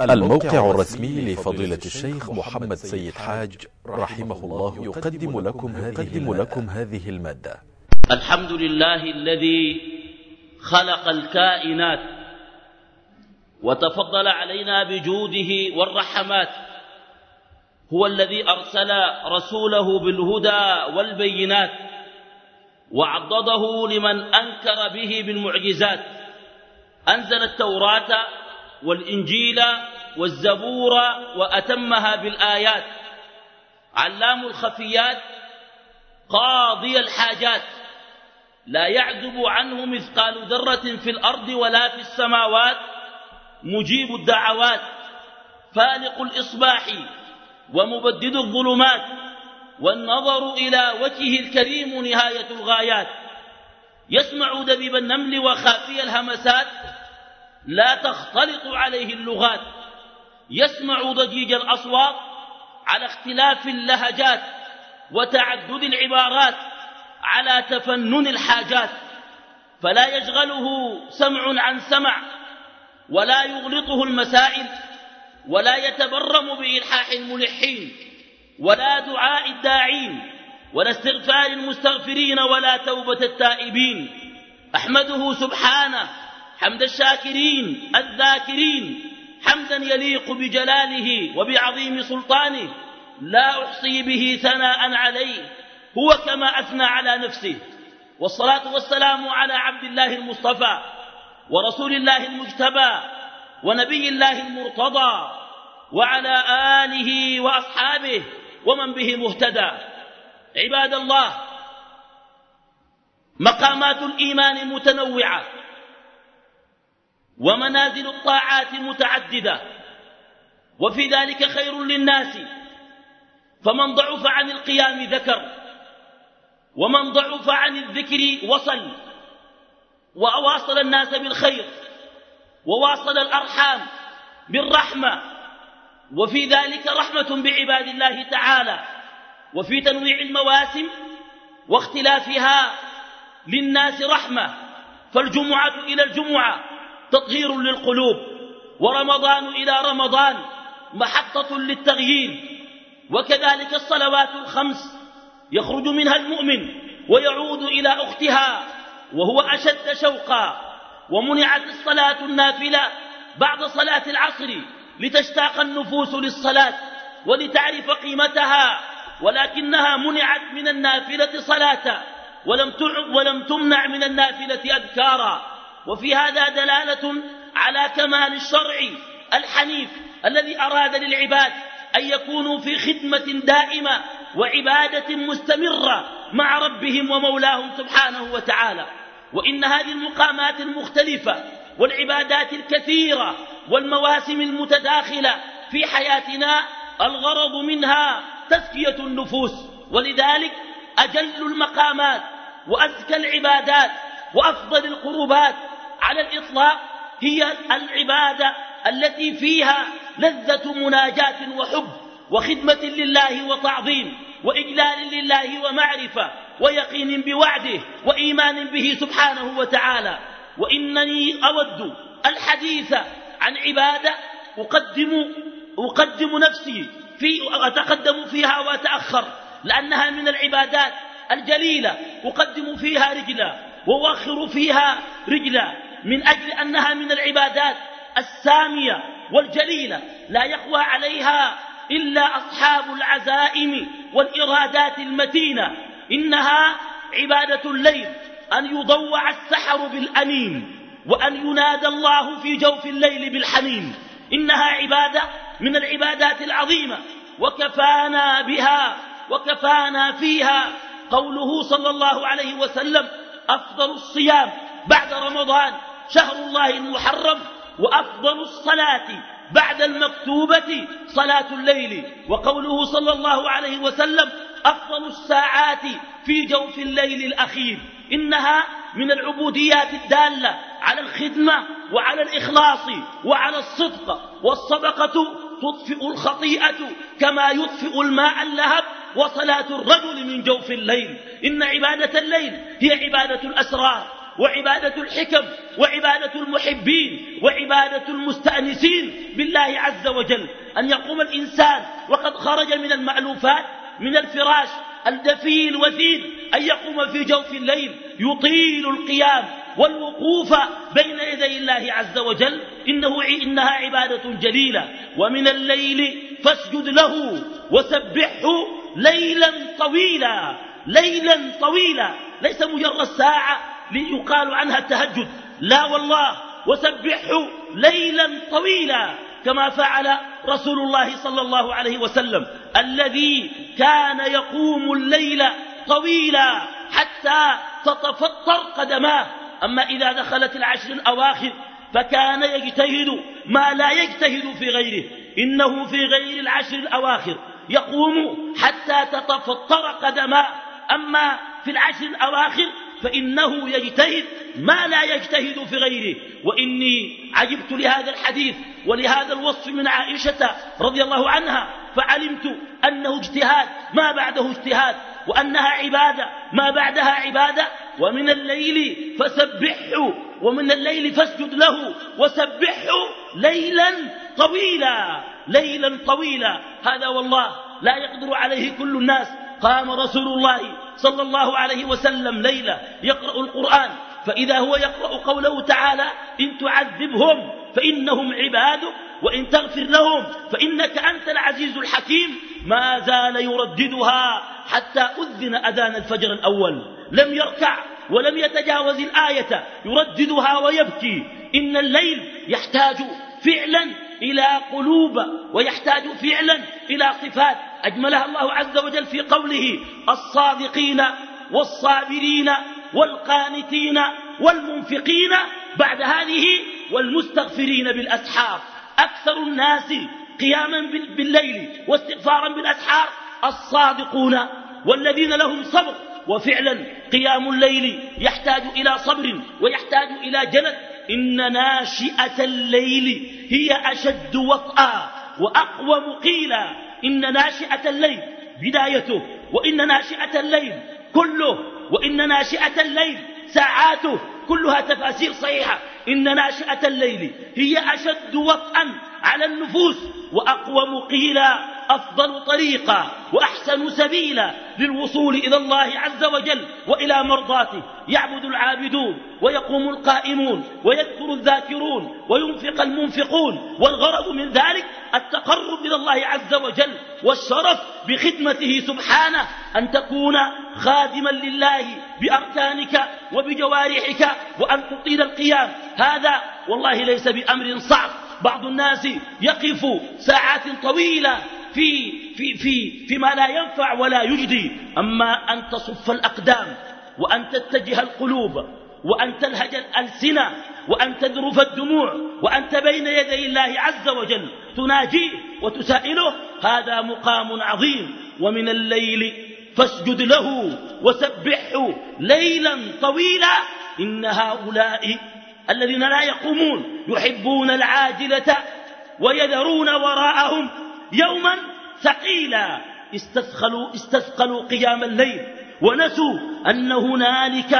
الموقع الرسمي لفضيلة الشيخ محمد سيد حاج رحمه الله يقدم لكم هذه, لكم هذه المادة. الحمد لله الذي خلق الكائنات وتفضل علينا بجوده والرحمات. هو الذي أرسل رسوله بالهدى والبينات وعضده لمن أنكر به بالمعجزات. أنزل التوراة والإنجيل والزبور وأتمها بالآيات. علام الخفيات قاضي الحاجات. لا يعذب عنه مثقال ذرة في الأرض ولا في السماوات. مجيب الدعوات فالق الإصباح ومبدد الظلمات. والنظر إلى وجهه الكريم نهاية الغايات. يسمع دبيب النمل وخافي الهمسات. لا تختلط عليه اللغات. يسمع ضجيج الأصوات على اختلاف اللهجات وتعدد العبارات على تفنن الحاجات فلا يشغله سمع عن سمع ولا يغلطه المسائل ولا يتبرم بإلحاح الملحين ولا دعاء الداعين ولا استغفار المستغفرين ولا توبة التائبين. أحمده سبحانه حمد الشاكرين الذاكرين حمدا يليق بجلاله وبعظيم سلطانه لا أحصي به ثناء عليه هو كما أثنى على نفسه. والصلاة والسلام على عبد الله المصطفى ورسول الله المجتبى ونبي الله المرتضى وعلى آله وأصحابه ومن به مهتدى. عباد الله مقامات الإيمان متنوعة. ومنازل الطاعات متعددة وفي ذلك خير للناس. فمن ضعف عن القيام ذكر ومن ضعف عن الذكر وصل وأواصل الناس بالخير وواصل الأرحام بالرحمة. وفي ذلك رحمة بعباد الله تعالى. وفي تنويع المواسم واختلافها للناس رحمة. فالجمعة إلى الجمعة تطهير للقلوب ورمضان إلى رمضان محطة للتغيير وكذلك الصلوات الخمس يخرج منها المؤمن ويعود إلى أختها وهو أشد شوقا ومنعت الصلاة النافلة بعد صلاة العصر لتشتاق النفوس للصلاة ولتعرف قيمتها ولكنها منعت من النافلة صلاة ولم, ولم تمنع من النافلة أذكارا. وفي هذا دلالة على كمال الشرع الحنيف الذي أراد للعباد أن يكونوا في خدمة دائمة وعبادة مستمرة مع ربهم ومولاهم سبحانه وتعالى. وإن هذه المقامات المختلفة والعبادات الكثيرة والمواسم المتداخلة في حياتنا الغرض منها تزكية النفوس ولذلك أجل المقامات وأزكى العبادات وأفضل القربات على الإطلاق هي العبادة التي فيها لذة مناجاة وحب وخدمة لله وتعظيم وإجلال لله ومعرفة ويقين بوعده وإيمان به سبحانه وتعالى. وإنني أود الحديث عن عبادة أقدم, أقدم نفسي في أتقدم فيها وأتأخر لأنها من العبادات الجليلة أقدم فيها رجلا وأؤخر فيها رجلا. من أجل أنها من العبادات السامية والجليلة لا يقوى عليها إلا أصحاب العزائم والإرادات المتينة. إنها عبادة الليل أن يضوع السحر بالأنين وأن ينادى الله في جوف الليل بالحنين إنها عبادة من العبادات العظيمة. وكفانا بها وكفانا فيها. قوله صلى الله عليه وسلم أفضل الصيام بعد رمضان. شهر الله المحرم وأفضل الصلاة بعد المكتوبة صلاة الليل. وقوله صلى الله عليه وسلم أفضل الساعات في جوف الليل الأخير. إنها من العبوديات الدالة على الخدمة وعلى الإخلاص وعلى الصدق. والصدقة تطفئ الخطيئة كما يطفئ الماء اللهب وصلاة الرجل من جوف الليل. إن عبادة الليل هي عبادة الأسرار. وعبادة الحكم وعبادة المحبين وعبادة المستأنسين بالله عز وجل. أن يقوم الإنسان وقد خرج من المألوفات من الفراش الدفي الوثيل أن يقوم في جوف الليل يطيل القيام والوقوف بين يدي الله عز وجل. إنه إنها عبادة جليلة. ومن الليل فاسجد له وسبحه ليلا طويلا ليلا طويلا. ليس مجرد ساعة ليقال عنها التهجد. لا والله وسبحه ليلا طويلا كما فعل رسول الله صلى الله عليه وسلم الذي كان يقوم الليل طويلا حتى تتفطر قدماه. أما إذا دخلت العشر الأواخر فكان يجتهد ما لا يجتهد في غيره. إنه في غير العشر الأواخر يقوم حتى تتفطر قدماه. أما في العشر الأواخر فإنه يجتهد ما لا يجتهد في غيره. وإني عجبت لهذا الحديث ولهذا الوصف من عائشة رضي الله عنها فعلمت أنه اجتهاد ما بعده اجتهاد وأنها عبادة ما بعدها عبادة. ومن الليل فسبحه ومن الليل فاسجد له وسبحه ليلا طويلا ليلا طويلا. هذا والله لا يقدر عليه كل الناس. قام رسول الله صلى الله عليه وسلم ليلة يقرأ القرآن فإذا هو يقرأ قوله تعالى إن تعذبهم فإنهم عبادك وإن تغفر لهم فإنك أنت العزيز الحكيم. ما زال يرددها حتى أذن أذان الفجر الأول. لم يركع ولم يتجاوز الآية يرددها ويبكي. إن الليل يحتاج فعلا إلى قلوب ويحتاج فعلا إلى صفات. أجملها الله عز وجل في قوله الصادقين والصابرين والقانتين والمنفقين بعد هذه والمستغفرين بالأسحار. أكثر الناس قياما بالليل واستغفارا بالأسحار الصادقون والذين لهم صبر. وفعلا قيام الليل يحتاج إلى صبر ويحتاج إلى جلد إن ناشئة الليل هي أشد وطئا وأقوم قيلا. إن ناشئة الليل بدايته وإن ناشئة الليل كله وإن ناشئة الليل ساعاته كلها تفاسير صحيحة. إن ناشئة الليل هي أشد وطئا على النفوس وأقوم قيلا. أفضل طريقا وأحسن سبيلا للوصول إلى الله عز وجل وإلى مرضاته. يعبد العابدون ويقوم القائمون ويذكر الذاكرون وينفق المنفقون والغرض من ذلك التقرب إلى الله عز وجل والشرف بخدمته سبحانه أن تكون خادما لله بأركانك وبجوارحك وأن تطيل القيام. هذا والله ليس بأمر صعب. بعض الناس يقف ساعات طويلة في, في, في, فيما لا ينفع ولا يجدي. أما أن تصف الأقدام وأن تتجه القلوب وأن تلهج الألسنة وأن تذرف الدموع وأنت بين يدي الله عز وجل تناجيه وتسائله هذا مقام عظيم. ومن الليل فاسجد له وسبحه ليلا طويلا. إن هؤلاء الذين لا يقومون يحبون العاجلة ويذرون وراءهم يوما ثقيلا. استثقلوا, استثقلوا قيام الليل ونسوا أن هنالك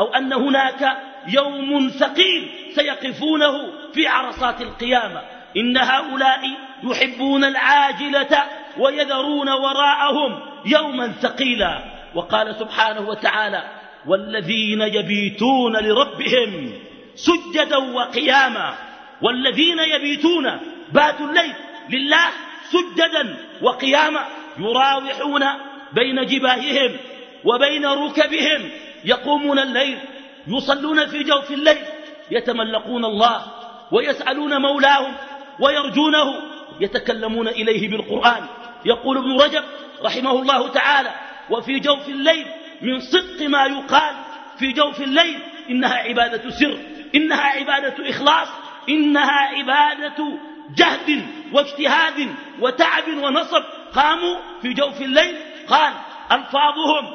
أو أن هناك يوم ثقيل سيقفونه في عرصات القيامة. إن هؤلاء يحبون العاجلة ويذرون وراءهم يوما ثقيلا. وقال سبحانه وتعالى والذين يبيتون لربهم سجدا وقياما. والذين يبيتون باتوا الليل لله سجدا وقياما يراوحون بين جباههم وبين ركبهم يقومون الليل يصلون في جوف الليل يتملقون الله ويسألون مولاهم ويرجونه يتكلمون إليه بالقرآن. يقول ابن رجب رحمه الله تعالى وفي جوف الليل من صدق ما يقال في جوف الليل إنها عبادة سر إنها عبادة إخلاص إنها عبادة جهد واجتهاد وتعب ونصب. قاموا في جوف الليل. قال ألفاظهم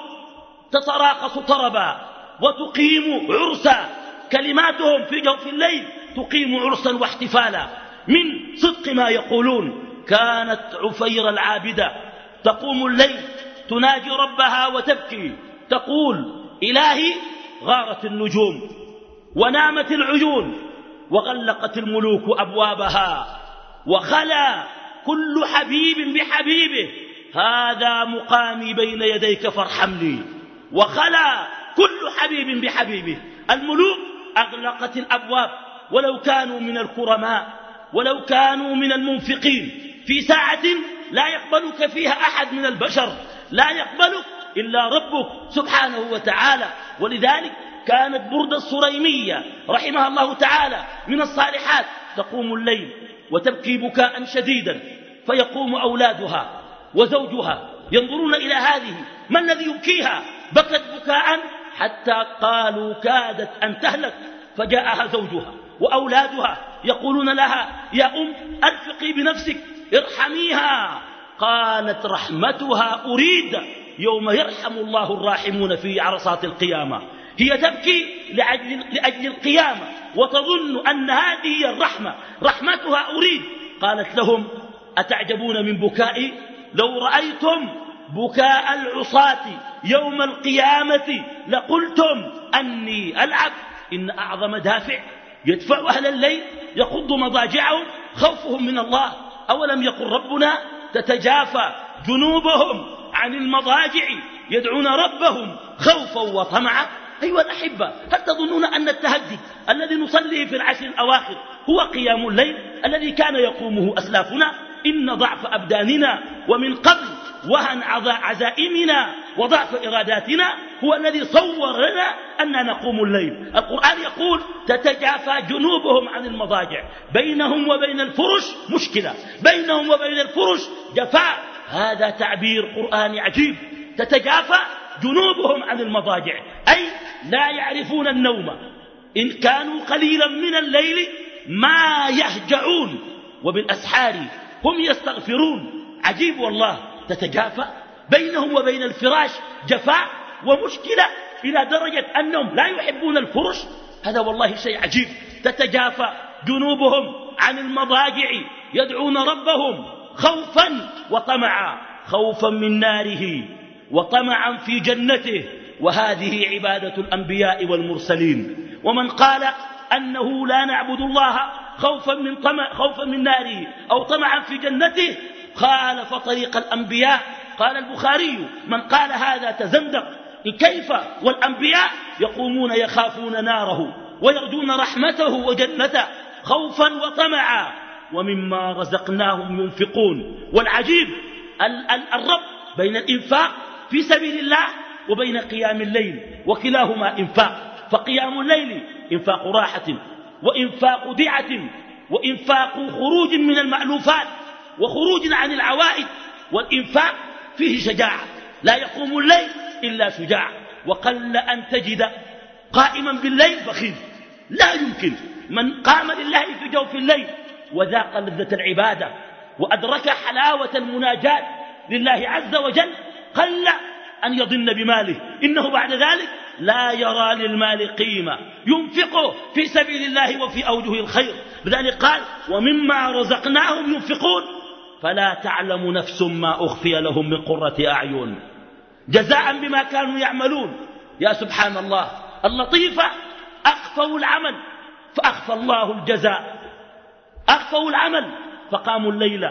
تتراقص طربا وتقيم عرسا. كلماتهم في جوف الليل تقيم عرسا واحتفالا. من صدق ما يقولون كانت عفير العابدة تقوم الليل تناجي ربها وتبكي. تقول إلهي غارت النجوم ونامت العيون وغلقت الملوك أبوابها. وخلا كل حبيب بحبيبه هذا مقامي بين يديك فارحمني وخلا كل حبيب بحبيبه. الملوك أغلقت الأبواب ولو كانوا من الكرماء ولو كانوا من المنفقين. في ساعة لا يقبلك فيها أحد من البشر لا يقبلك إلا ربك سبحانه وتعالى. ولذلك كانت بردة الصريمية رحمها الله تعالى من الصالحات تقوم الليل. وتبكي بكاء شديدا فيقوم أولادها وزوجها ينظرون إلى هذه ما الذي يبكيها؟ بكت بكاء حتى قالوا كادت أن تهلك فجاءها زوجها وأولادها يقولون لها يا أم أرفقي بنفسك ارحميها. قالت رحمتها أريد يوم يرحم الله الراحمون في عرصات القيامة. هي تبكي لأجل, لأجل القيامة وتظن أن هذه هي الرحمة. رحمتها أريد. قالت لهم أتعجبون من بكائي لو رأيتم بكاء العصاة يوم القيامة لقلتم أني ألعب. إن أعظم دافع يدفع أهل الليل يقض مضاجعهم خوفهم من الله. أولم يقل ربنا تتجافى جنوبهم عن المضاجع يدعون ربهم خوفا وطمعا. أيها الأحبة هل تظنون أن التهجد الذي نصليه في العشر الأواخر هو قيام الليل الذي كان يقومه أسلافنا؟ إن ضعف أبداننا ومن قبل وهن عزائمنا وضعف إراداتنا هو الذي صور لنا أننا نقوم الليل. القرآن يقول تتجافى جنوبهم عن المضاجع بينهم وبين الفرش مشكلة بينهم وبين الفرش جفاء. هذا تعبير قرآني عجيب. تتجافى جنوبهم عن المضاجع. أي لا يعرفون النوم. إن كانوا قليلا من الليل ما يهجعون. وبالأسحار هم يستغفرون. عجيب والله. تتجافى بينهم وبين الفراش جفاء ومشكلة إلى درجة أنهم لا يحبون الفرش. هذا والله شيء عجيب. تتجافى جنوبهم عن المضاجع. يدعون ربهم خوفا وطمعا. خوفا من ناره. وطمعا في جنته وهذه عبادة الأنبياء والمرسلين. ومن قال أنه لا نعبد الله خوفا من, طمع خوفا من ناره أو طمعا في جنته خالف طريق الأنبياء. قال البخاري من قال هذا تزندق. كيف؟ والأنبياء يقومون يخافون ناره ويرجون رحمته وجنته خوفا وطمعا. ومما رزقناهم ينفقون. والعجيب الرب بين الإنفاق في سبيل الله وبين قيام الليل وكلاهما إنفاق فقيام الليل إنفاق راحة وإنفاق دعة وإنفاق خروج من المألوفات وخروج عن العوائد والإنفاق فيه شجاعة لا يقوم الليل إلا شجاع وقل أن تجد قائما بالليل بخيل لا يمكن من قام لله في جوف الليل وذاق لذة العبادة وأدرك حلاوة المناجاة لله عز وجل قل أن يضن بماله. إنه بعد ذلك لا يرى للمال قيمة. ينفقه في سبيل الله وفي أوجه الخير. لذلك قال ومما رزقناهم ينفقون. فلا تعلم نفس ما أخفي لهم من قرة أعين. جزاء بما كانوا يعملون. يا سبحان الله. اللطيفة أخفوا العمل فأخفى الله الجزاء. أخفوا العمل فقاموا الليل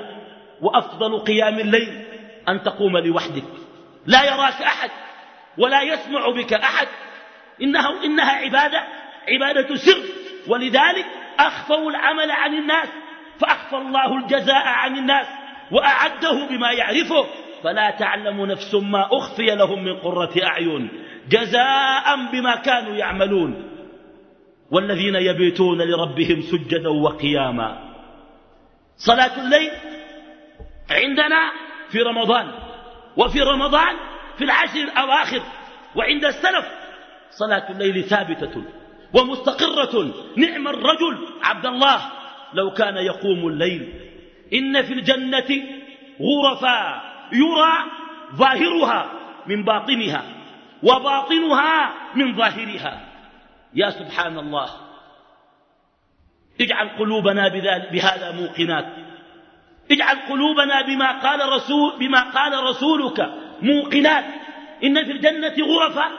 وأفضل قيام الليل أن تقوم لوحدك. لا يراك أحد ولا يسمع بك أحد. إنه إنها عبادة عبادة سر. ولذلك أخفوا العمل عن الناس فأخفى الله الجزاء عن الناس وأعده بما يعرفه. فلا تعلم نفس ما أخفي لهم من قرة أعين جزاء بما كانوا يعملون. والذين يبيتون لربهم سجدا وقياما. صلاة الليل عندنا في رمضان. وفي رمضان في العشر الأواخر وعند السلف صلاة الليل ثابتة ومستقرة. نعم الرجل عبد الله لو كان يقوم الليل. إن في الجنة غرفا يرى ظاهرها من باطنها وباطنها من ظاهرها. يا سبحان الله. اجعل قلوبنا بهذا موقنات. اجعل قلوبنا بما قال, رسول بما قال رسولك موقنات. إن في الجنة غرفا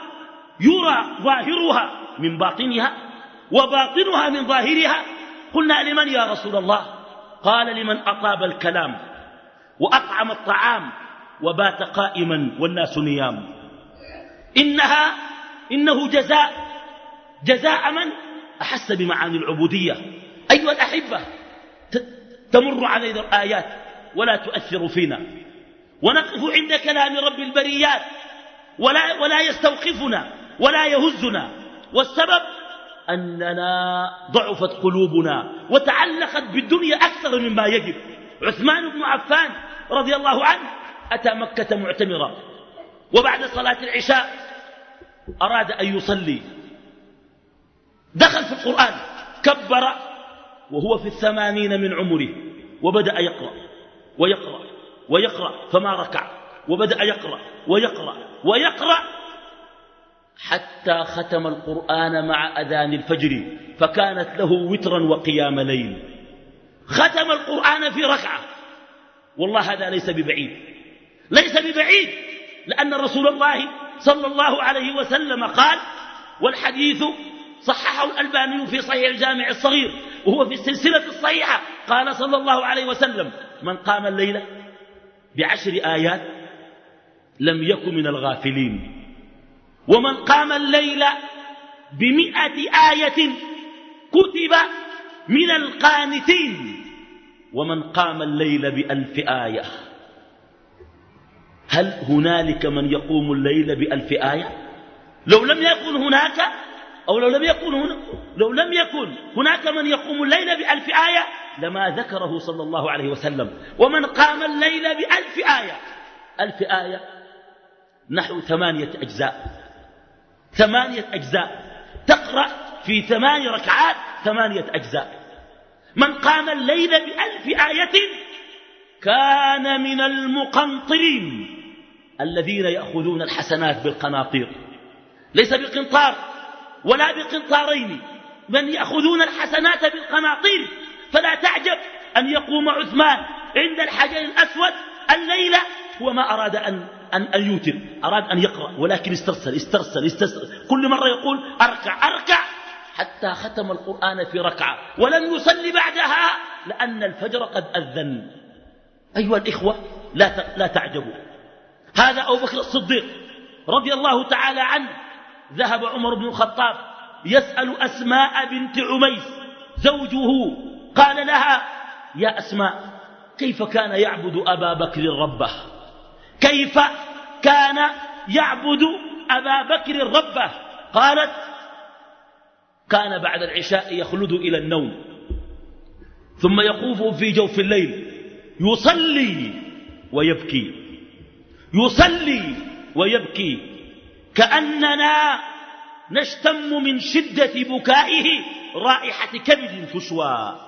يرى ظاهرها من باطنها وباطنها من ظاهرها. قلنا لمن يا رسول الله؟ قال لمن أطاب الكلام وأطعم الطعام وبات قائما والناس نيام. إنها إنه جزاء. جزاء من؟ أحس بمعاني العبودية. أيها الأحبة تمر علينا الآيات ولا تؤثر فينا. ونقف عند كلام رب البريات. ولا, ولا يستوقفنا ولا يهزنا. والسبب أننا ضعفت قلوبنا وتعلقت بالدنيا أكثر مما يجب. عثمان بن عفان رضي الله عنه أتى مكة معتمرا. وبعد صلاة العشاء أراد أن يصلي. دخل في القرآن كبر وهو في الثمانين من عمره وبدأ يقرأ ويقرأ ويقرأ فما ركع وبدأ يقرأ ويقرأ ويقرأ حتى ختم القرآن مع أذان الفجر فكانت له وترا وقيام ليل. ختم القرآن في ركعة. والله هذا ليس ببعيد. ليس ببعيد لأن رسول الله صلى الله عليه وسلم قال والحديث صححه الألباني في صحيح الجامع الصغير وهو في السلسلة الصحيحة. قال صلى الله عليه وسلم من قام الليلة بعشر آيات لم يكن من الغافلين. ومن قام الليل بمئة آية كتب من القانتين. ومن قام الليل بألف آية. هل هنالك من يقوم الليل بألف آية؟ لو لم يكن هناك أو لو لم يكن هنا لو لم يكن هناك من يقوم الليل بألف آية لما ذكره صلى الله عليه وسلم. ومن قام الليل بألف آية ألف آية نحو ثمانية أجزاء. ثمانية أجزاء. تقرأ في ثمان ركعات ثمانية أجزاء. من قام الليل بألف آية كان من المقنطرين الذين يأخذون الحسنات بالقناطير. ليس بقنطار ولا بقنطارين من يأخذون الحسنات بالقناطير فلا تعجب أن يقوم عثمان عند الحجر الأسود الليلة هو ما أراد أن, أن, أن يوتر أراد أن يقرأ ولكن استرسل استرسل استرسل. كل مرة يقول أركع أركع حتى ختم القرآن في ركعة. ولم يصلي بعدها لأن الفجر قد أذن. أيها الإخوة لا لا تعجبوا. هذا أبو بكر الصديق رضي الله تعالى عنه ذهب عمر بن الخطاب يسأل أسماء بنت عميس زوجه قال لها يا أسماء كيف كان يعبد أبا بكر ربه؟ كيف كان يعبد أبا بكر ربه؟ قالت كان بعد العشاء يخلد إلى النوم ثم يقوف في جوف الليل يصلي ويبكي يصلي ويبكي كأننا نشتم من شدة بكائه رائحة كبد تشوى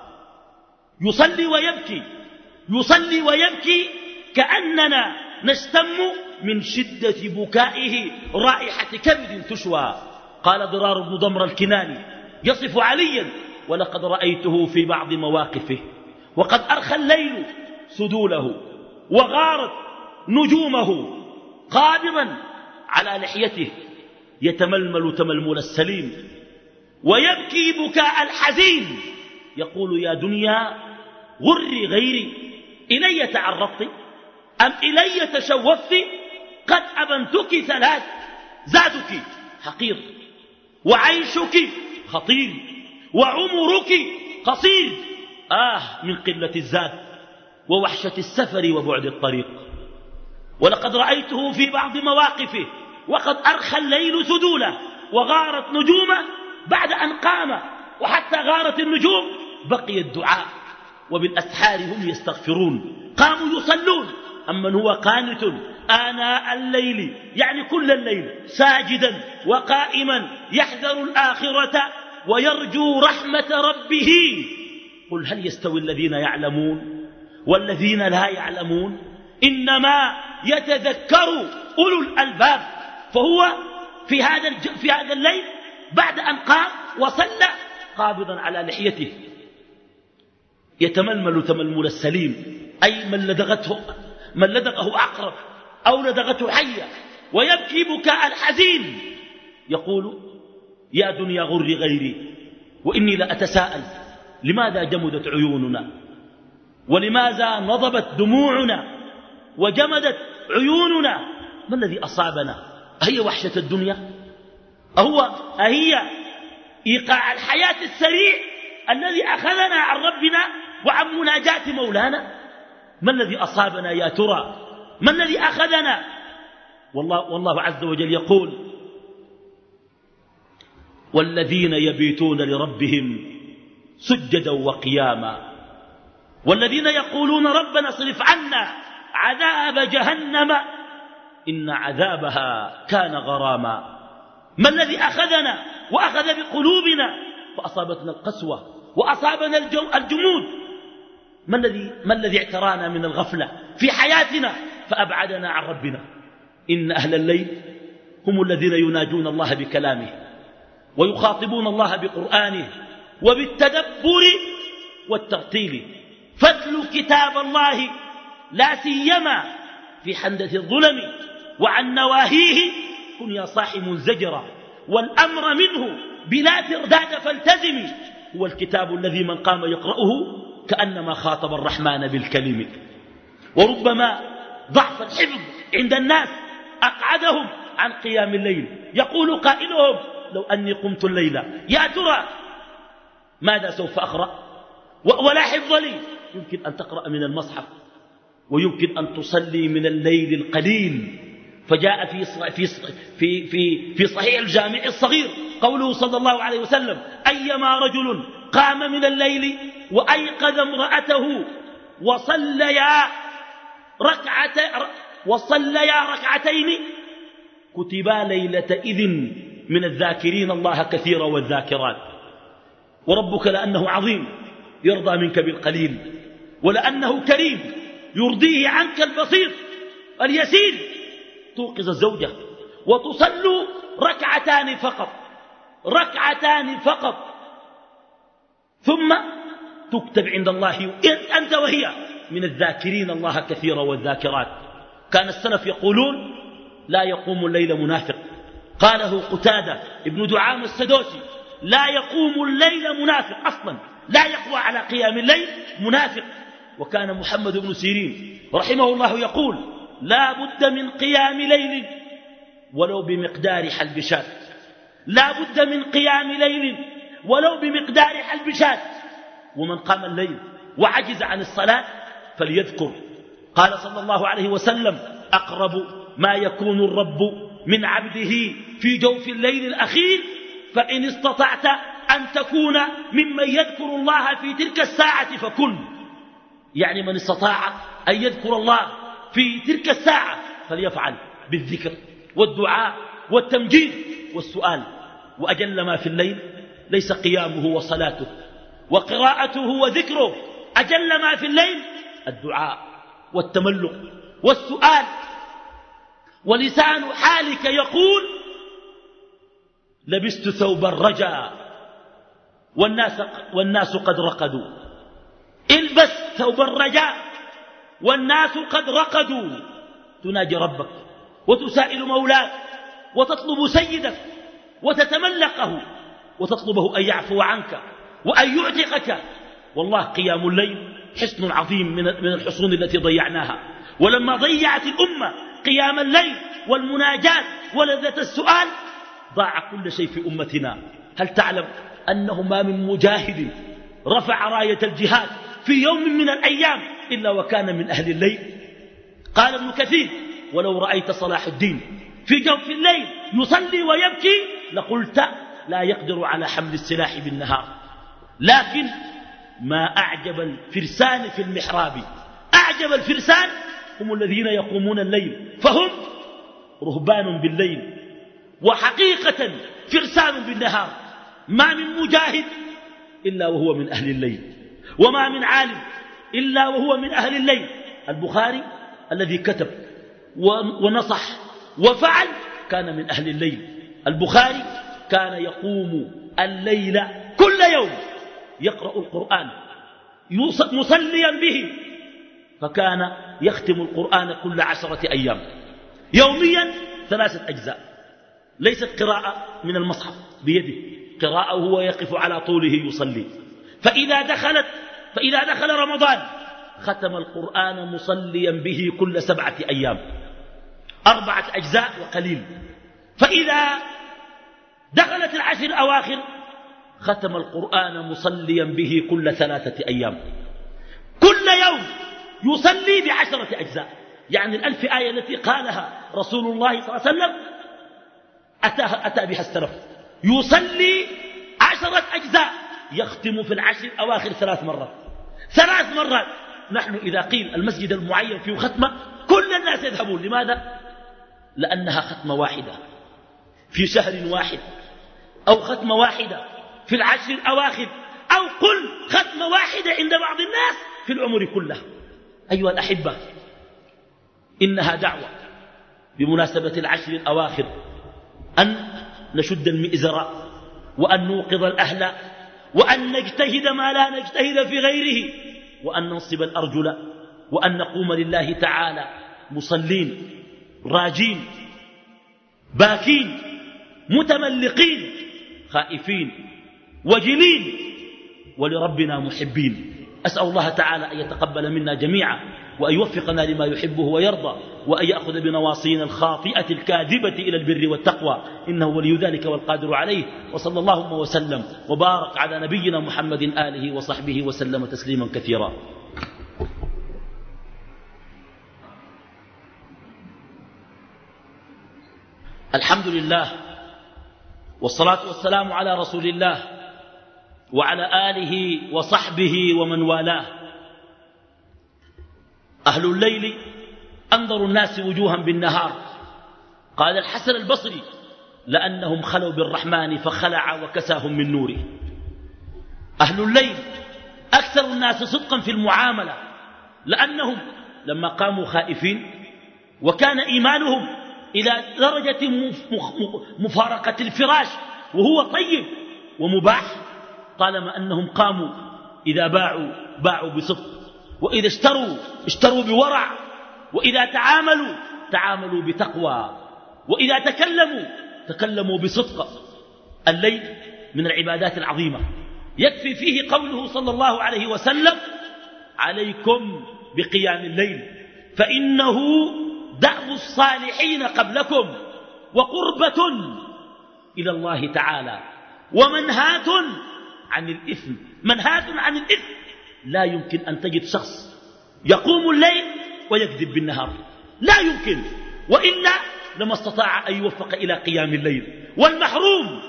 يصلي ويبكي يصلي ويبكي كأننا نشتم من شدة بكائه رائحة كبد تشوى قال ضرار بن ضمر الكناني يصف عليا ولقد رأيته في بعض مواقفه وقد أرخى الليل سدوله وغارت نجومه قابضا على لحيته يتململ تململ السليم ويبكي بكاء الحزين. يقول يا دنيا غري غيري إلي تعرضت أم إلي تشوفت؟ قد أبنتك ثلاث زادك حقير وعيشك خطير وعمرك قصير. آه من قلة الزاد ووحشة السفر وبعد الطريق. ولقد رأيته في بعض مواقفه وقد أرخى الليل سدوله وغارت نجومه بعد أن قام وحتى غارت النجوم بقي الدعاء وبالأسحار هم يستغفرون قاموا يصلون أما هو قانت آناء الليل يعني كل الليل ساجدا وقائما يحذر الآخرة ويرجو رحمة ربه. قل هل يستوي الذين يعلمون والذين لا يعلمون؟ إنما يتذكر أولو الألباب فهو في هذا, في هذا الليل بعد أن قام وصلى قابضا على لحيته. يتململ تململ السليم أي من لدغته من لدغه عقرب أو لدغته حية ويبكي بكاء الحزين. يقول يا دنيا غر غيري وإني لأتساءل لماذا جمدت عيوننا؟ ولماذا نضبت دموعنا؟ وجمدت عيوننا. ما الذي أصابنا؟ أهي وحشة الدنيا؟ أهو أهي إيقاع الحياة السريع الذي أخذنا عن ربنا وعن مناجاة مولانا. ما الذي أصابنا يا ترى؟ ما الذي أخذنا؟ والله, والله عز وجل يقول والذين يبيتون لربهم سجدا وقياما. والذين يقولون ربنا اصرف عنا. عذاب جهنم. إن عذابها كان غراما. ما الذي أخذنا وأخذ بقلوبنا؟ فأصابتنا القسوة وأصابنا الجمود. ما الذي, ما الذي اعترانا من الغفلة في حياتنا؟ فأبعدنا عن ربنا. إن أهل الليل هم الذين يناجون الله بكلامه ويخاطبون الله بقرآنه وبالتدبر والترتيل. فاتلوا كتاب الله لا سيما في حندة الظلم وعن نواهيه كن يا صاحي منزجرا والأمر منه بلا ترداد فالتزم هو الكتاب الذي من قام يقرأه كأنما خاطب الرحمن بالكلم. وربما ضعف الحفظ عند الناس أقعدهم عن قيام الليل. يقول قائلهم لو أني قمت الليلة يا ترى ماذا سوف أقرأ؟ ولا حفظ لي. يمكن أن تقرأ من المصحف. ويمكن أن تصلي من الليل القليل. فجاء في في في في في صحيح الجامع الصغير قوله صلى الله عليه وسلم أيما رجل قام من الليل وأيقظ امرأته وصليا ركعتين وصليا ركعتين كتبا ليلة إذن من الذاكرين الله كثيرا والذاكرات. وربك لأنه عظيم يرضى منك بالقليل ولأنه كريم. يرضيه عنك البسيط اليسير. توقظ الزوجة وتصلوا ركعتان فقط ركعتان فقط. ثم تكتب عند الله أنت وهي. من الذاكرين الله كثيرا والذاكرات. كان السلف يقولون لا يقوم الليل منافق. قاله قتادة ابن دعام السدوسي لا يقوم الليل منافق. أصلا لا يقوى على قيام الليل منافق. وكان محمد بن سيرين رحمه الله يقول لا بد من قيام ليل ولو بمقدار حلب شات لا بد من قيام ليل ولو بمقدار حلب شات ومن قام الليل وعجز عن الصلاة فليذكر. قال صلى الله عليه وسلم أقرب ما يكون الرب من عبده في جوف الليل الأخير فإن استطعت أن تكون ممن يذكر الله في تلك الساعة فكن. يعني من استطاع أن يذكر الله في تلك الساعة فليفعل بالذكر والدعاء والتمجيد والسؤال. وأجل ما في الليل ليس قيامه وصلاته وقراءته وذكره. أجل ما في الليل الدعاء والتملق والسؤال. ولسان حالك يقول لبست ثوب الرجا والناس, والناس قد رقدوا. البس ثوب الرجاء والناس قد رقدوا. تناجي ربك وتسائل مولاك وتطلب سيدك وتتملقه وتطلبه أن يعفو عنك وأن يعتقك. والله قيام الليل حصن عظيم من الحصون التي ضيعناها. ولما ضيعت الأمة قيام الليل والمناجات ولذة السؤال ضاع كل شيء في أمتنا. هل تعلم أنه ما من مجاهد رفع راية الجهاد في يوم من الأيام إلا وكان من أهل الليل. قال ابن كثير ولو رأيت صلاح الدين في جوف الليل يصلي ويبكي لقلت لا يقدر على حمل السلاح بالنهار. لكن ما أعجب الفرسان في المحراب أعجب الفرسان هم الذين يقومون الليل فهم رهبان بالليل وحقيقة فرسان بالنهار. ما من مجاهد إلا وهو من أهل الليل. وما من عالم إلا وهو من أهل الليل. البخاري الذي كتب ونصح وفعل كان من أهل الليل. البخاري كان يقوم الليل كل يوم يقرأ القرآن مصليا به فكان يختم القرآن كل عشرة أيام. يوميا ثلاثة أجزاء. ليست قراءة من المصحف بيده قراءة وهو يقف على طوله يصلي. فإذا دخلت فإذا دخل رمضان ختم القرآن مصليا به كل سبعة أيام أربعة أجزاء وقليل. فإذا دخلت العشر الأواخر ختم القرآن مصليا به كل ثلاثة أيام. كل يوم يصلي بعشرة أجزاء. يعني الألف آية التي قالها رسول الله صلى الله عليه وسلم أتاها أتى بها السلف. يصلي عشرة أجزاء. يختم في العشر الأواخر ثلاث مرات. ثلاث مرات. نحن إذا قيل المسجد المعين فيه ختمة كل الناس يذهبون. لماذا؟ لأنها ختمة واحدة. في شهر واحد. أو ختمة واحدة في العشر الأواخر. أو قل ختمة واحدة عند بعض الناس في العمر كله أيها الأحبة إنها دعوة. بمناسبة العشر الأواخر أن نشد المئزر وأن نوقظ الأهل وأن نجتهد ما لا نجتهد في غيره وأن ننصب الأرجل وأن نقوم لله تعالى مصلين راجين باكين متملقين خائفين وجلين ولربنا محبين. أسأل الله تعالى أن يتقبل منا جميعا. وأن يوفقنا لما يحبه ويرضى وأن يأخذ بنواصينا الخاطئة الكاذبة إلى البر والتقوى. إنه ولي ذلك والقادر عليه. وصلى اللهم وسلم وبارك على نبينا محمد آله وصحبه وسلم تسليما كثيرا. الحمد لله والصلاة والسلام على رسول الله وعلى آله وصحبه ومن والاه. أهل الليل أنظر الناس وجوها بالنهار. قال الحسن البصري لأنهم خلوا بالرحمن فخلع وكساهم من نوره. أهل الليل أكثر الناس صدقا في المعاملة لأنهم لما قاموا خائفين وكان إيمانهم إلى درجة مفارقة الفراش وهو طيب ومباح طالما أنهم قاموا إذا باعوا باعوا بصدق. وإذا اشتروا اشتروا بورع وإذا تعاملوا تعاملوا بتقوى. وإذا تكلموا تكلموا بصدق. الليل من العبادات العظيمة. يكفي فيه قوله صلى الله عليه وسلم عليكم بقيام الليل فإنه دأب الصالحين قبلكم وقربة إلى الله تعالى ومنهات عن الإثم منهات عن الإثم لا يمكن أن تجد شخص يقوم الليل ويكذب بالنهار. لا يمكن. وإلا لما استطاع أن يوفق إلى قيام الليل. والمحروم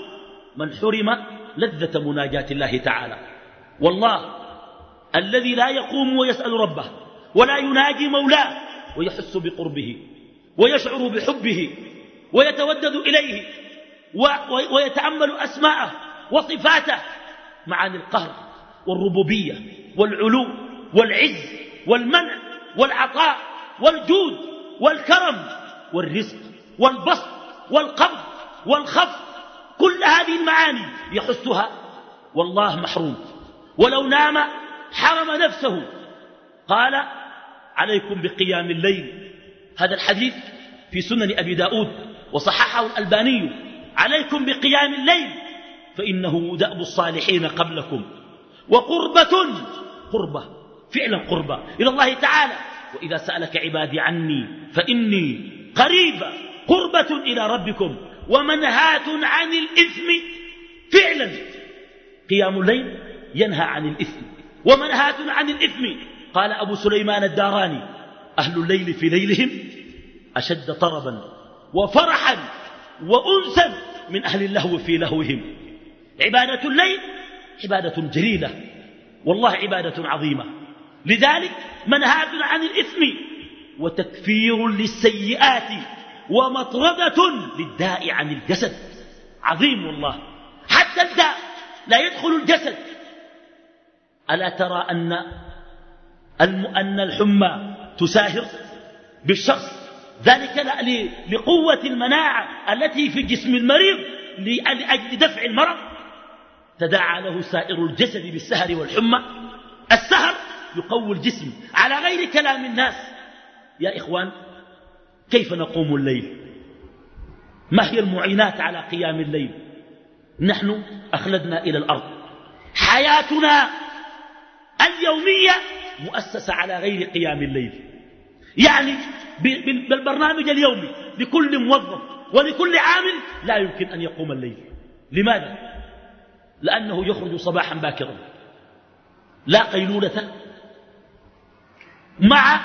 من حرم لذة مناجاة الله تعالى. والله الذي لا يقوم ويسأل ربه ولا يناجي مولاه ويحس بقربه ويشعر بحبه ويتودد إليه ويتأمل أسماءه وصفاته معاني القهر والربوبية. والعلو والعز والمنع والعطاء والجود والكرم والرزق والبسط والقبض والخفض. كل هذه المعاني يحسها والله محروم. ولو نام حرم نفسه. قال عليكم بقيام الليل. هذا الحديث في سنن أبي داود وصححه الألباني. عليكم بقيام الليل. فإنه دأب الصالحين قبلكم. وقربة. قربة فعلا قربة إلى الله تعالى. وإذا سألك عبادي عني فإني قريبة قربة إلى ربكم. ومنهاة عن الإثم. فعلا. قيام الليل ينهى عن الإثم. ومنهاة عن الإثم. قال أبو سليمان الداراني أهل الليل في ليلهم أشد طربا وفرحا وأنسا من أهل اللهو في لهوهم. عبادة الليل عبادة جليلة. والله عبادة عظيمة. لذلك منهاة عن الإثم وتكفير للسيئات ومطردة للداء عن الجسد. عظيم والله. حتى الداء لا يدخل الجسد. ألا ترى أن أن الحمى تساهر بالشخص؟ ذلك لقوة المناعة التي في جسم المريض لأجل دفع المرض. تداعى له سائر الجسد بالسهر والحمى. السهر يقوي الجسم على غير كلام الناس. يا إخوان كيف نقوم الليل؟ ما هي المعينات على قيام الليل؟ نحن أخلدنا إلى الأرض. حياتنا اليومية مؤسسة على غير قيام الليل. يعني بالبرنامج اليومي لكل موظف ولكل عامل لا يمكن أن يقوم الليل. لماذا؟ لأنه يخرج صباحا باكرا. لا قيلولة. مع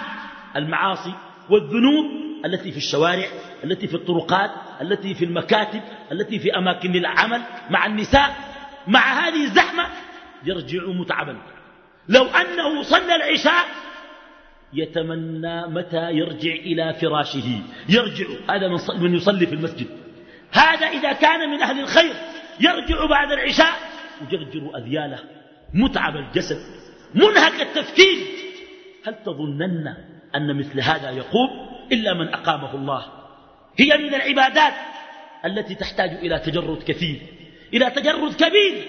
المعاصي والذنوب التي في الشوارع التي في الطرقات التي في المكاتب التي في أماكن العمل مع النساء مع هذه الزحمة يرجع متعبا. لو أنه صلى العشاء يتمنى متى يرجع إلى فراشه. يرجع. هذا من يصلي في المسجد. هذا إذا كان من أهل الخير. يرجع بعد العشاء يجرجر أذياله متعب الجسد منهك التفكير. هل تظنن أن مثل هذا يقوم؟ إلا من أقامه الله. هي من العبادات التي تحتاج إلى تجرد كثير إلى تجرد كبير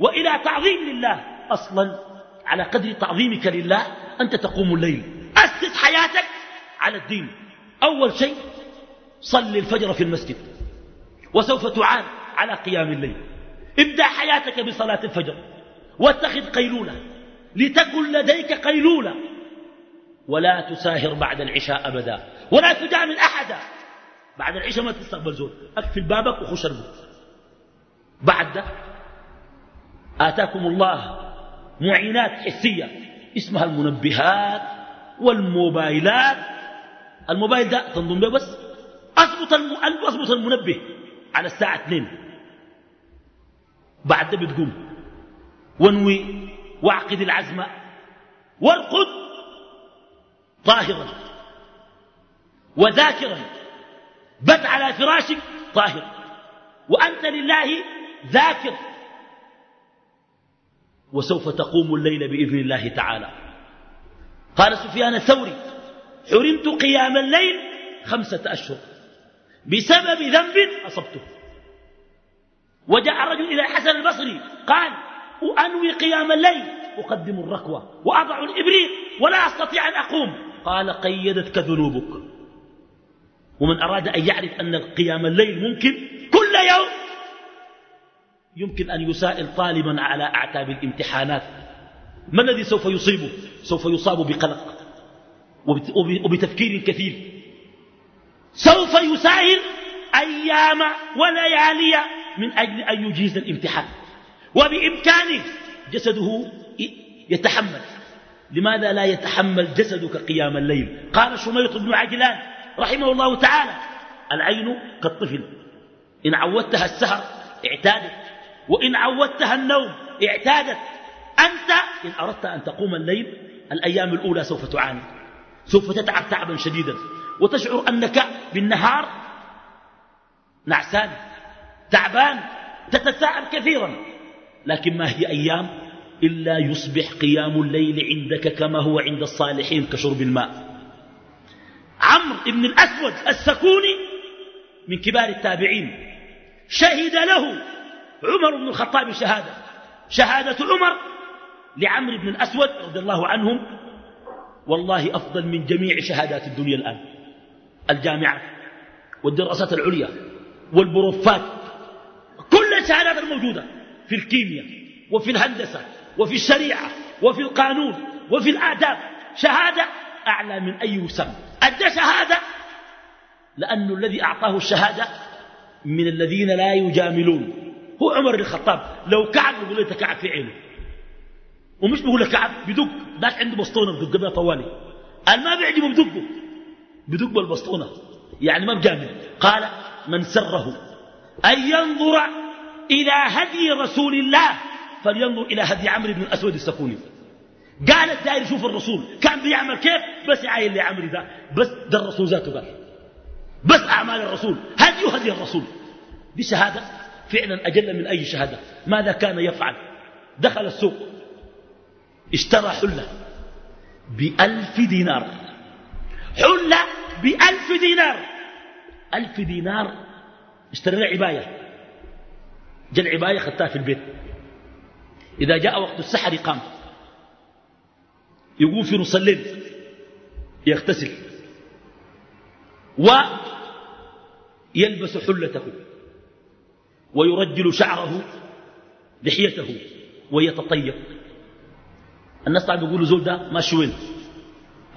وإلى تعظيم لله. أصلا على قدر تعظيمك لله أنت تقوم الليل. أسس حياتك على الدين. أول شيء صل الفجر في المسجد وسوف تعان. على قيام الليل. ابدأ حياتك بصلاة الفجر واتخذ قيلولة لتكن لديك قيلولة. ولا تساهر بعد العشاء أبدا ولا تجامل أحدا. بعد العشاء ما تستقبل زول. أقفل بابك وخش اربط بعد آتاكم الله معينات حسية اسمها المنبهات والموبايلات. الموبايل ده تنظم به بس. أضبط المنبه. على الساعة 2 بعد ده بتقوم. وانوي واعقد العزم وارقد طاهرا. وذاكرا. بت على فراشك طاهر وأنت لله ذاكر. وسوف تقوم الليل بإذن الله تعالى. قال سفيان الثوري حرمت قيام الليل خمسة أشهر. بسبب ذنب أصبته. وجاء رجل إلى الحسن البصري قال أنوي قيام الليل أقدم الركوة وأضع الإبريق ولا أستطيع أن أقوم. قال قيدتك ذنوبك. ومن أراد أن يعرف أن قيام الليل ممكن كل يوم يمكن أن يسائل طالبا على أعتاب الامتحانات. ما الذي سوف يصيبه؟ سوف يصاب بقلق وبتفكير كثير. سوف يساهل أيام وليالي من أجل أن يجيز الامتحان. وبإمكانه جسده يتحمل. لماذا لا يتحمل جسدك قيام الليل؟ قال شميط بن عجلان رحمه الله تعالى العين كالطفل. إن عودتها السهر اعتادت وإن عودتها النوم اعتادت. أنت إن أردت أن تقوم الليل الأيام الأولى سوف تعاني سوف تتعب تعبا شديدا. وتشعر أنك بالنهار نعسان تعبان تتساءل كثيرا. لكن ما هي أيام؟ إلا يصبح قيام الليل عندك كما هو عند الصالحين كشرب الماء. عمرو بن الأسود السكوني من كبار التابعين شهد له عمر بن الخطاب شهادة. شهادة عمر لعمرو بن الأسود رضي الله عنهم والله أفضل من جميع شهادات الدنيا الآن. الجامعة والدراسات العليا والبروفات كل الشهادات الموجودة في الكيمياء وفي الهندسة وفي الشريعة وفي القانون وفي الآداب. شهادة أعلى من أي وسم أدى شهادة؟ لأن الذي أعطاه الشهادة من الذين لا يجاملون. هو عمر الخطاب. لو كعب يقول له كعب في عينه. ومش بيقول لك كعب بدق ذاك عنده بسطونة بدق بها طوالي. قال ما بيعجبه بدقه بدق بالبسطونه يعني ما بجامل. قال من سره. أن ينظر إلى هدي رسول الله فلينظر إلى هدي عمرو بن الأسود السكوني. قالت داير يشوف الرسول. كان بيعمل كيف؟ بس يعاين لعمرو ذا. بس ده الرسول ذاته قال. بس أعمال الرسول. هدي هدي الرسول. دي شهادة فعلا أجل من أي شهادة. ماذا كان يفعل؟ دخل السوق. اشترى حلة بألف دينار. حلة بألف دينار. ألف دينار. اشترى له عباية. جاء العباية خدتها في البيت. إذا جاء وقت السحر قام يقوم في نص يغتسل. ويلبس حلته. ويرجل شعره لحيته. ويتطيب. الناس طبعا بيقولوا زول ده ما شوين.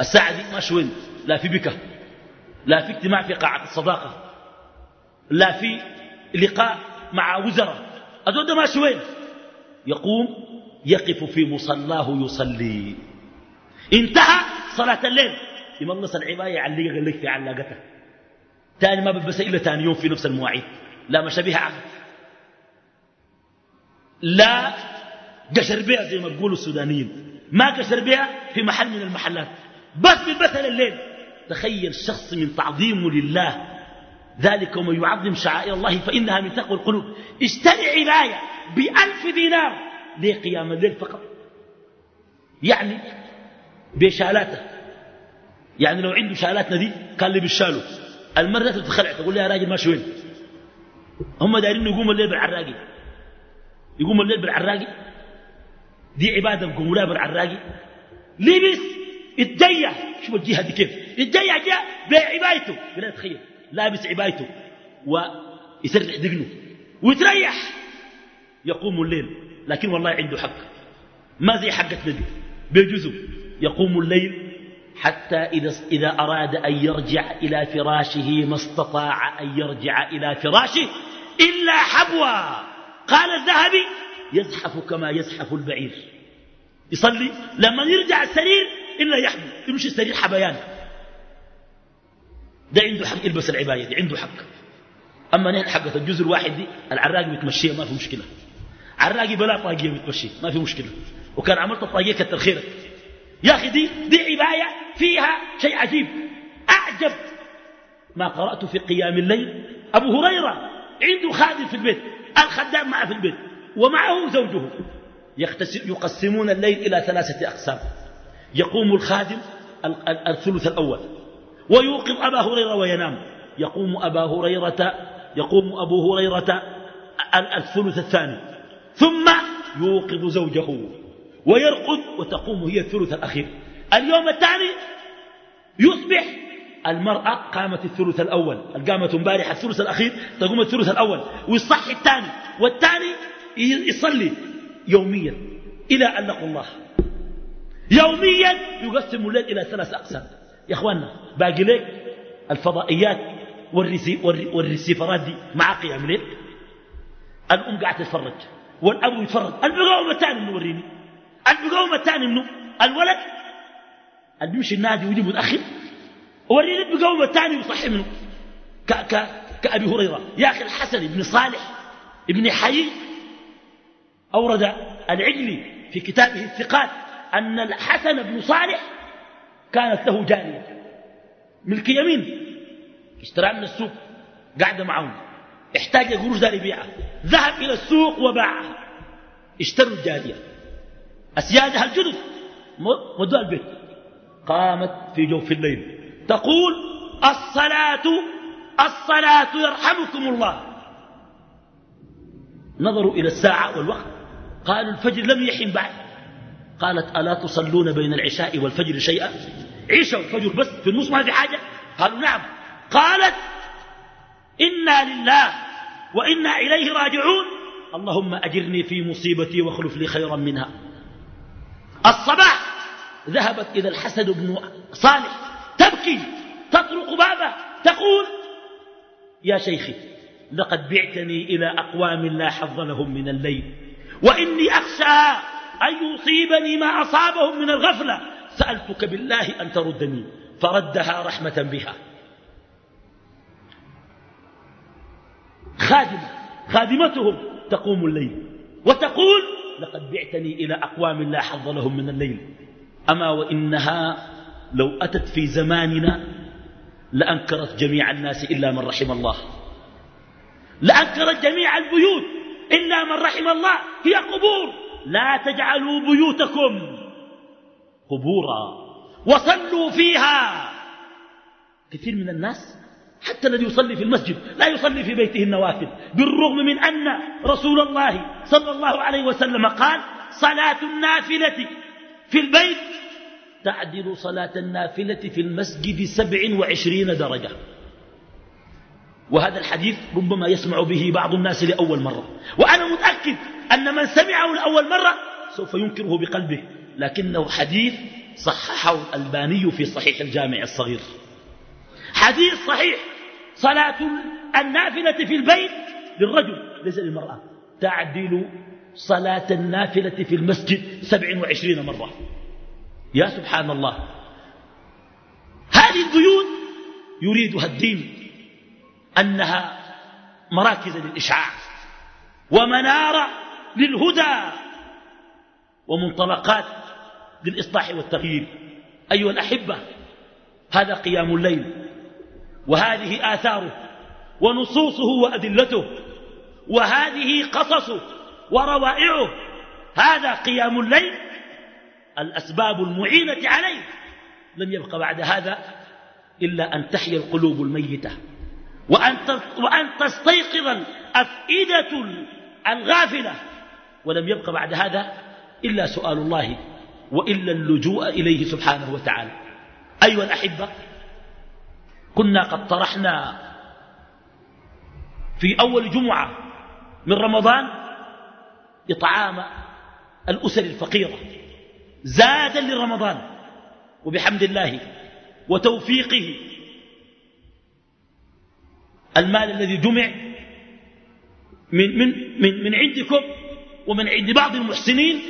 الساعة دي ما شوين. لا في بكة لا في اجتماع في قاعة الصداقة. لا في لقاء مع وزراء. الزول ده ما شوين يقوم يقف في مصلاه يصلي. انتهى صلاة الليل. يملص العباية يعلقها قال لك في علاقته. تاني ما ببس إلا تاني يوم في نفس المواعيد. لا مشى بها عقد لا قشر بها زي ما بيقولوا السودانيين. ما قشر بها في محل من المحلات. بس بالبسل الليل تخيل شخص من تعظيمه لله ذلك ومن يعظم شعائر الله فإنها من تقوى القلوب. اشتري عباية بألف دينار ليه قيام الليل فقط. يعني بشالاته. يعني لو عنده شالاتنا دي كان اللي بيشالوا المرة تتخلع. تقول لها يا راجل ماشي وين؟ هم دايرين يقوموا الليل بالعراقي. يقوموا الليل بالعراقي؟ دي عبادة بقوموا لها بالعراقي. لبس اتجيع. شوف الجهة دي كيف. اتجيع جاء بعبايته لا تخيل. لابس عبايته. ويسرح دقنه. ويتريح يقوم الليل. لكن والله عنده حق. ما زي حقة نبي. بيجوزه يقوم الليل حتى إذا, إذا أراد أن يرجع إلى فراشه ما استطاع أن يرجع إلى فراشه إلا حبوى قال الذهبي يزحف كما يزحف البعير. يصلي. لما يرجع السرير إلا يحبو يمشي السرير حبيان ده عنده حق يلبس العباية دي عنده حق. أما نحن حقة الجزء الواحد دي العراقي بتمشيه ما في مشكلة. عراقي بلا طاقية بتمشيه ما في مشكلة. وكان عملت الطاقية كتر خيرك. يا أخي دي, دي عباية فيها شيء عجيب. أعجب. ما قرأت في قيام الليل. أبو هريرة عنده خادم في البيت الخدام معه في البيت ومعه زوجه. يقسمون الليل إلى ثلاثة أقسام. يقوم الخادم الثلث الأول ويوقظ أبا هريرة وينام. يقوم أبا هريرة يقوم أبو هريرة الثلث الثاني ثم يوقظ زوجه ويرقد وتقوم هي الثلث الأخير. اليوم الثاني يصبح المرأة قامت الثلث الأول. قامت امبارح الثلث الأخير تقوم الثلث الأول. ويصحي الثاني والثاني يصلي يوميا إلى أن لقوا الله. يوميا يقسم الليل إلى ثلاث أقسام. يا أخوانا باقي لك الفضائيات والريسيفرات دي مع قيام الليل. الأم قاعدة تتفرج والأب يتفرج. البقاومة الثاني منه وريني البقاومة الثاني منه الولد اللي بيمشي النادي ويجي متأخر وريني البقاومة الثاني يصحي منه. ك ك كأبي هريرة. يا أخي الحسن بن صالح ابن حي أورد العجلي في كتابه الثقات أن الحسن بن صالح كانت له جارية ملك يمين اشترى من السوق قاعدة معهم احتاج قروش دار يبيعها ذهب إلى السوق وباعها اشتروا الجارية. أسيادها الجدد ودوها البيت. قامت في جوف الليل تقول الصلاة الصلاة يرحمكم الله. نظروا إلى الساعة والوقت قالوا الفجر لم يحن بعد. قالت ألا تصلون بين العشاء والفجر شيئا؟ عشاء والفجر بس في النص ما في حاجة. قالوا نعم. قالت إنا لله وإنا إليه راجعون. اللهم أجرني في مصيبتي واخلف لي خيرا منها. الصباح ذهبت إلى الحسن بن صالح. تبكي تطرق بابه تقول يا شيخي لقد بعتني إلى أقوام لا حظ لهم من الليل وإني أخشى أن يصيبني ما أصابهم من الغفلة. سألتك بالله أن تردني فردها رحمة بها. خادمة خادمتهم تقوم الليل وتقول لقد بعتني إلى أقوام لا حظ لهم من الليل. أما وإنها لو أتت في زماننا لأنكرت جميع الناس إلا من رحم الله. لأنكرت جميع البيوت إلا من رحم الله هي قبور. لا تجعلوا بيوتكم قبورا وصلوا فيها. كثير من الناس حتى الذي يصلي في المسجد لا يصلي في بيته النوافل بالرغم من أن رسول الله صلى الله عليه وسلم قال صلاة النافلة في البيت تعدل صلاة النافلة في المسجد سبع وعشرين درجة. وهذا الحديث ربما يسمع به بعض الناس لأول مرة. وأنا متأكد أن من سمعه لأول مرة سوف ينكره بقلبه لكنه حديث صححه الألباني في صحيح الجامع الصغير. حديث صحيح صلاة النافلة في البيت للرجل ليس للمرأة. تعدل صلاة النافلة في المسجد سبع وعشرين مرة. يا سبحان الله. هذه البيوت يريدها الدين أنها مراكز للإشعاع. ومنارة للهدى ومنطلقات للإصلاح والتغيير. أيها الأحبة هذا قيام الليل وهذه آثاره ونصوصه وأدلته وهذه قصصه وروائعه هذا قيام الليل الأسباب المعينة عليه. لم يبق بعد هذا إلا أن تحيا القلوب الميتة وأن, تستيقظ الأفئدة الغافلة ولم يبق بعد هذا إلا سؤال الله وإلا اللجوء إليه سبحانه وتعالى. أيها الأحبة كنا قد طرحنا في أول جمعة من رمضان إطعام الأسر الفقيرة. زادا لرمضان. وبحمد الله وتوفيقه المال الذي جمع من, من, من, من عندكم ومن عند بعض المحسنين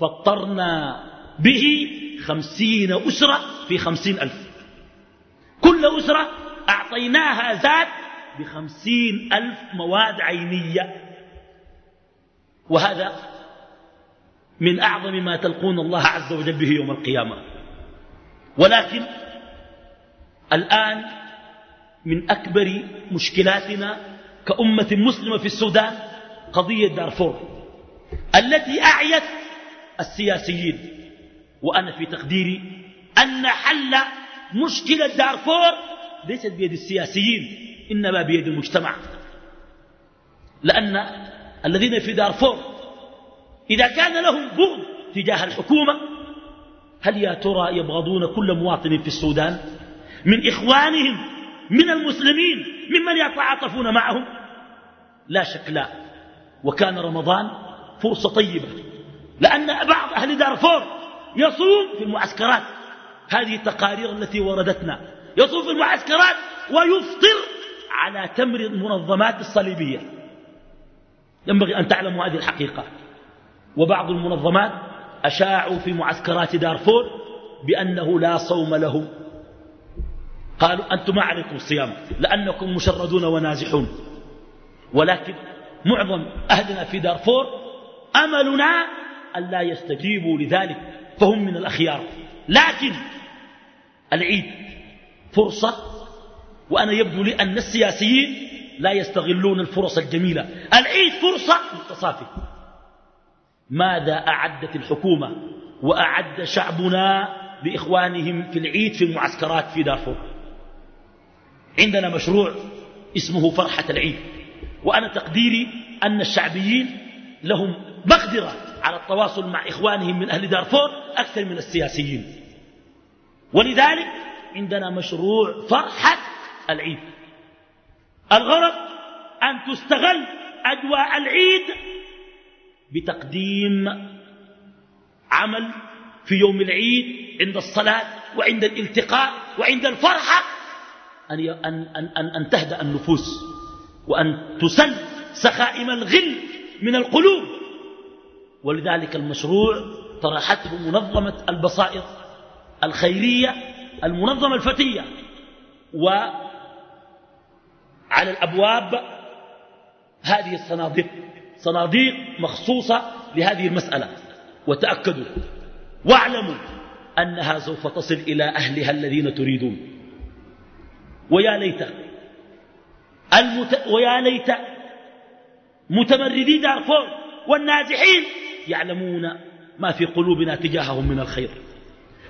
فطرنا به خمسين أسرة في خمسين ألف. كل أسرة أعطيناها زاد بخمسين ألف مواد عينية. وهذا من أعظم ما تلقون الله عز وجل به يوم القيامة. ولكن الآن من أكبر مشكلاتنا كأمة مسلمة في السودان قضية دارفور التي أعيت السياسيين وأنا في تقديري أن حل مشكلة دارفور ليست بيد السياسيين إنما بيد المجتمع. لأن الذين في دارفور إذا كان لهم بغض تجاه الحكومة هل يا ترى يبغضون كل مواطن في السودان؟ من إخوانهم من المسلمين ممن يتعاطفون معهم؟ لا شك لا. وكان رمضان فرصة طيبة لأن بعض أهل دارفور يصوم في المعسكرات. هذه التقارير التي وردتنا يصوم في المعسكرات ويفطر على تمر المنظمات الصليبية. ينبغي أن تعلموا هذه الحقيقة. وبعض المنظمات أشاعوا في معسكرات دارفور بأنه لا صوم له. قالوا أنتم ما عليكم الصيام لأنكم مشردون ونازحون. ولكن معظم أهلنا في دارفور أملنا أن لا يستجيبوا لذلك فهم من الأخيار. لكن العيد فرصة وأنا يبدو لي أن السياسيين لا يستغلون الفرص الجميلة. العيد فرصة للتصافي. ماذا أعدت الحكومة وأعد شعبنا لإخوانهم في العيد في المعسكرات في دارفور؟ عندنا مشروع اسمه فرحة العيد. وأنا تقديري أن الشعبيين لهم مقدرة على التواصل مع إخوانهم من أهل دارفور أكثر من السياسيين. ولذلك عندنا مشروع فرحة العيد. الغرض أن تستغل أجواء العيد بتقديم عمل في يوم العيد عند الصلاة وعند الالتقاء وعند الفرحة أن, أن, أن, أن تهدأ النفوس. وأن تسل سخائم الغل من القلوب. ولذلك المشروع طرحته منظمة البصائر الخيرية المنظمة الفتية. وعلى الأبواب هذه الصناديق صناديق مخصوصة لهذه المسألة. وتأكدوا واعلموا أنها سوف تصل إلى أهلها الذين تريدون. ويا ليت المت... ويا ليت متمردي دارفور والنازحين يعلمون ما في قلوبنا تجاههم من الخير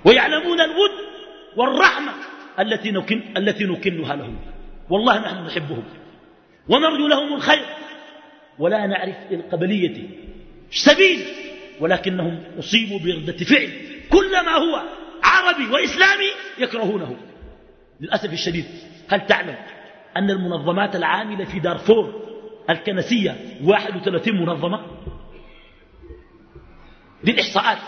ويعلمون الود والرحمة التي, نكن التي نكنها لهم. والله نحن نحبهم ونرجو لهم الخير. ولا نعرف القبلية سبيل ولكنهم أصيبوا بردة فعل. كل ما هو عربي وإسلامي يكرهونه. للأسف الشديد هل تعلم أن المنظمات العاملة في دارفور الكنسية 31 منظمة دي الإحصاءات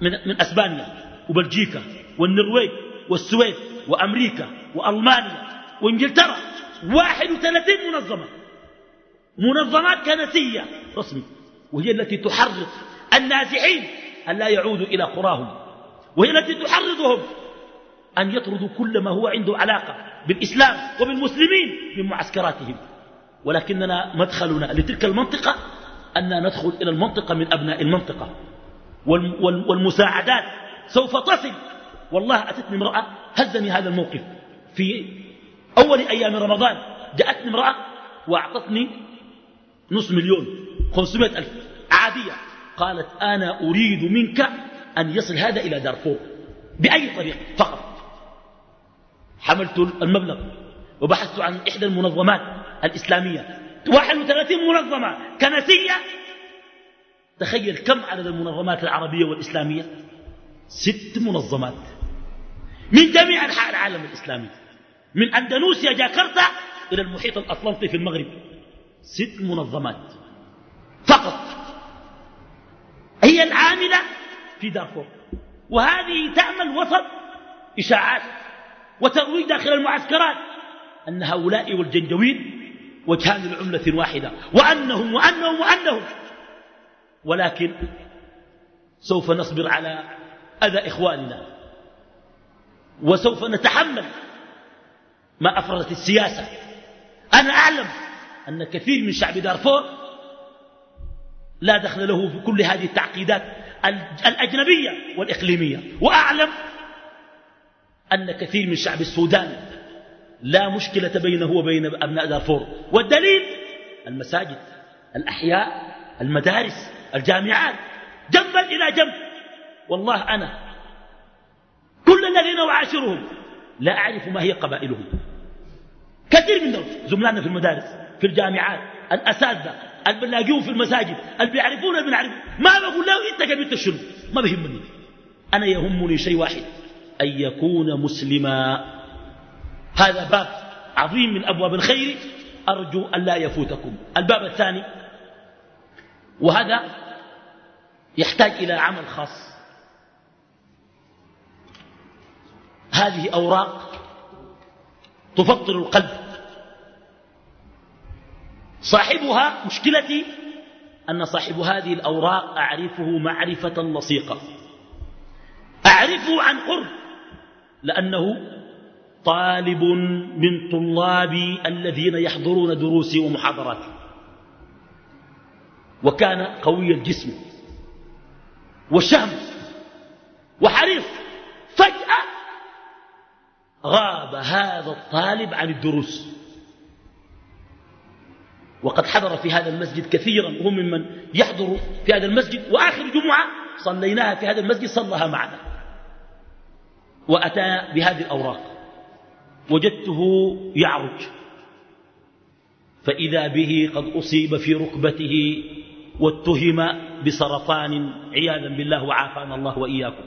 من, من أسبانيا وبلجيكا والنرويج والسويد وأمريكا وألمانيا وإنجلترا. 31 منظمة. منظمات كنسية رسمي وهي التي تحرض النازحين أن لا يعودوا إلى قراهم وهي التي تحرضهم أن يطردوا كل ما هو عنده علاقة بالإسلام وبالمسلمين من معسكراتهم. ولكننا مدخلنا لتلك المنطقة أن ندخل إلى المنطقة من أبناء المنطقة. والمساعدات سوف تصل. والله أتتني امرأة هزني هذا الموقف. في أول أيام رمضان جاءتني امرأة وأعطتني نص مليون خمسمائة ألف عادية. قالت أنا أريد منك أن يصل هذا إلى دارفور بأي طريقة فقط. حملت المبلغ وبحثت عن إحدى المنظمات الإسلامية. 31 منظمة كنسية. تخيل كم عدد المنظمات العربية والإسلامية؟ ست منظمات. من جميع أنحاء العالم الإسلامي. من أندونيسيا جاكرتا إلى المحيط الأطلنطي في المغرب. ست منظمات. فقط. هي العاملة في دارفور. وهذه تعمل وسط إشاعات وترويج داخل المعسكرات أن هؤلاء والجنجويد وجهان لعملة واحدة وأنهم وأنهم وأنهم. ولكن سوف نصبر على أذى إخواننا وسوف نتحمل ما أفرضت السياسة. أنا أعلم أن كثير من شعب دارفور لا دخل له في كل هذه التعقيدات الأجنبية والإقليمية وأعلم أن كثير من شعب السودان لا مشكلة بينه وبين أبناء دارفور. والدليل المساجد الأحياء المدارس الجامعات جنبا إلى جنب. والله أنا كل الذين أعاشرهم لا أعرف ما هي قبائلهم. كثير منهم زملائنا في المدارس في الجامعات الأساتذة البلاقيون في المساجد اللي بيعرفون بنعرفون ما بقول له إنت قبلت شنو؟ ما بيهمني أنا يهمني شيء واحد. أن يكون مسلما. هذا باب عظيم من أبواب الخير. أرجو أن لا يفوتكم. الباب الثاني. وهذا يحتاج إلى عمل خاص. هذه أوراق تفطر القلب. صاحبها مشكلتي أن صاحب هذه الأوراق أعرفه معرفة لصيقة. أعرفه عن قرب. لأنه طالب من طلابي الذين يحضرون دروسي ومحاضراتي وكان قوي الجسم وشهم وحريص. فجأة غاب هذا الطالب عن الدروس. وقد حضر في هذا المسجد كثيرا وهو ممن يحضر في هذا المسجد وآخر جمعة صليناها في هذا المسجد صلها معنا. وأتى بهذه الأوراق. وجدته يعرج. فإذا به قد أصيب في ركبته واتهم بسرطان عياذا بالله وعافانا الله وإياكم.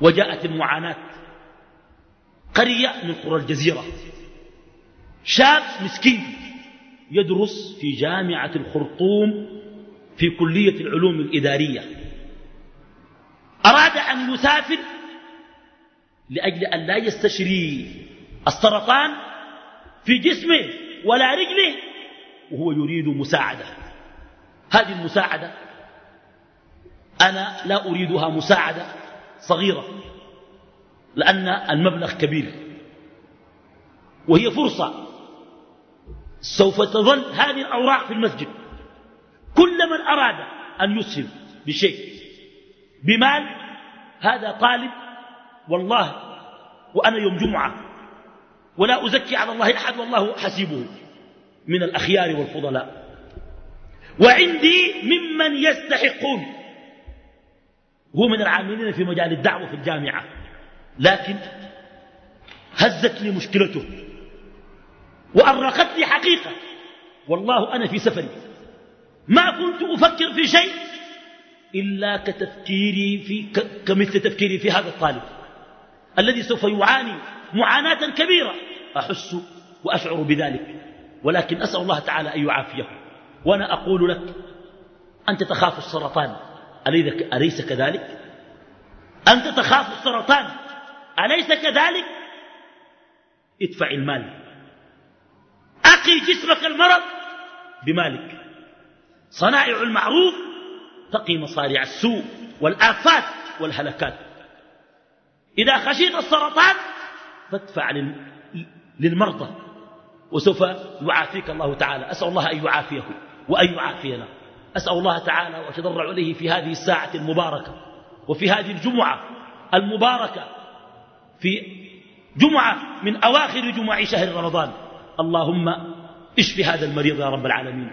وجاءت المعاناة. قرية من قرى الجزيرة. شاب مسكين يدرس في جامعة الخرطوم في كلية العلوم الإدارية. أراد أن يسافر لأجل أن لا يستشري السرطان في جسمه ولا رجله وهو يريد مساعدة. هذه المساعدة أنا لا أريدها مساعدة صغيرة لأن المبلغ كبير. وهي فرصة. سوف تظل هذه الأوراق في المسجد. كل من أراد أن يسهم بشيء بمال هذا طالب والله وأنا يوم جمعة ولا أزكي على الله أحد والله حسيبه من الأخيار والفضلاء. وعندي ممن يستحقون هو من العاملين في مجال الدعوة في الجامعة لكن هزتني مشكلته وأرقتني حقيقة والله أنا في سفري ما كنت أفكر في شيء إلا كتفكيري في كمثل تفكيري في هذا الطالب الذي سوف يعاني معاناة كبيرة. أحس وأشعر بذلك ولكن أسأل الله تعالى أن يعافيه. وأنا أقول لك أنت تخاف السرطان. أليس كذلك؟ أنت تخاف السرطان. أليس كذلك؟ ادفع المال. أقي جسمك المرض بمالك. صنائع المعروف تقي مصارع السوء والآفات والهلكات. إذا خشيت السرطان فادفع للمرضى وسوف يعافيك الله تعالى. أسأل الله أن يعافيه وأن يعافينا. أسأل الله تعالى وأتضرع إليه في هذه الساعة المباركة وفي هذه الجمعة المباركة في جمعة من أواخر جمع شهر رمضان. اللهم اشف هذا المريض يا رب العالمين.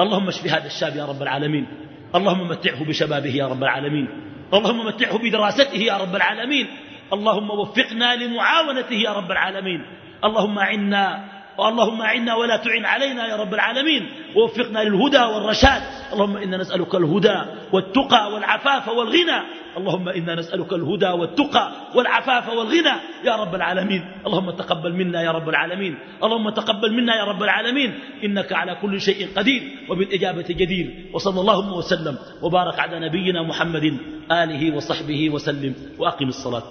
اللهم اشف هذا الشاب يا رب العالمين. اللهم متعه بشبابه يا رب العالمين. اللهم متعه بدراسته يا رب العالمين. اللهم وفقنا لمعاونته يا رب العالمين. اللهم عنا اللهم أعنا ولا تعن علينا يا رب العالمين ووفقنا للهدى والرشاد. اللهم إنا نسألك الهدى والتقى والعفاف والغنى. اللهم إنا نسألك الهدى والتقى والعفاف والغنى يا رب العالمين. اللهم تقبل منا يا رب العالمين. اللهم تقبل منا يا رب العالمين. إنك على كل شيء قدير وبالإجابة جدير. وصلى الله وسلم. وبارك على نبينا محمد آله وصحبه وسلم. وأقم الصلاة.